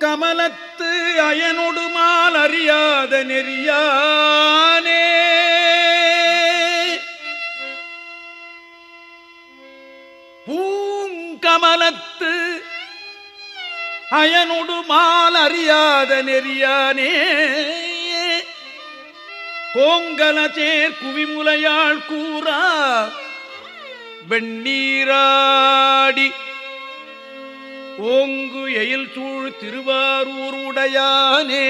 கமலத்து அயனொடுமால் அறியாத நெறியானே. பூங்கமலத்து அயனொடுமால் அறியாத நெறியானே. கோங்கலச்சேர் குவிமுலையாள் கூறா வெண்ணீராடி ஓங்கு எயில் சூழ் திருவாரூர் உடையானே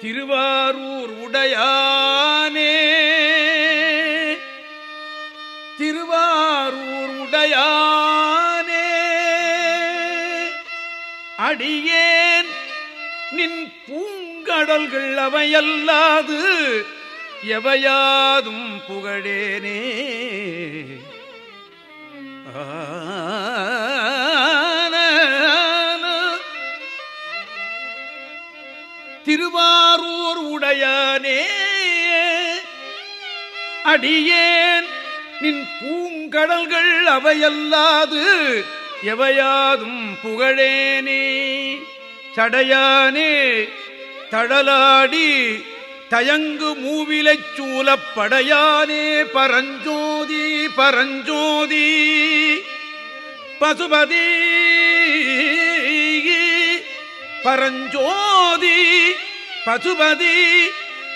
திருவாரூர் உடையானே திருவாரூர் உடையானே அடியேன் நின் பூங்கடல்கள் அவையல்லாது எவையாதும் புகழேனே. ஆ. திருவாரூர் உடையானே. அடியேன் நின் பூங்கடல்கள் அவையல்லாது எவையாதும் புகழேனே. சடையானே தடலாடி தயங்கு மூவிலைச் சூலப்படையானே பரஞ்சோதி பரஞ்சோதி பசுபதி. பரஞ்சோதி பசுபதி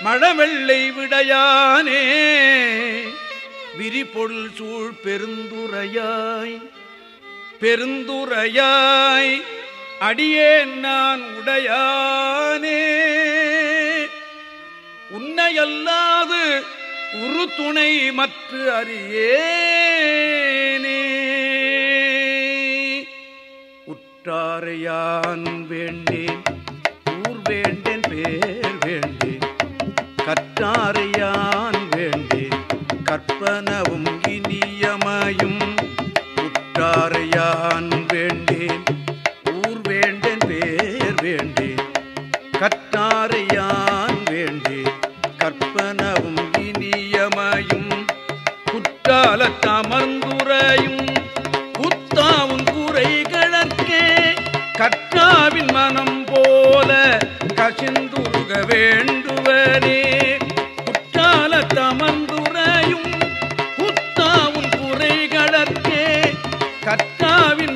மழவெள்ளை விடையானே. விரிபொருள் சூழ் பெருந்துரையாய் பெருந்துரையாய் அடியேன் நான் உடையானே. உன்னையல்லாது உரு துணை மற்ற அறியே உற்றாரையான் வேண்டேன் ஊர் வேண்டேன் பேர் வேண்டேன். கற்றாரையான் வேண்டேன் கற்பனவும் இனியமையும் உற்றாரையான் வேண்டேன். ஊர் வேண்டேன் பேர் வேண்டேன் கற்றாரையான் வேண்டேன். கற்பனவும் இனியமையும் குற்றாலத் கற்றாவின் மனம் போல கசிந்துருக வேண்டுவரே குற்றால தமந்துரையும் குத்தாவும் குறைகளற்கே. கற்றாவின்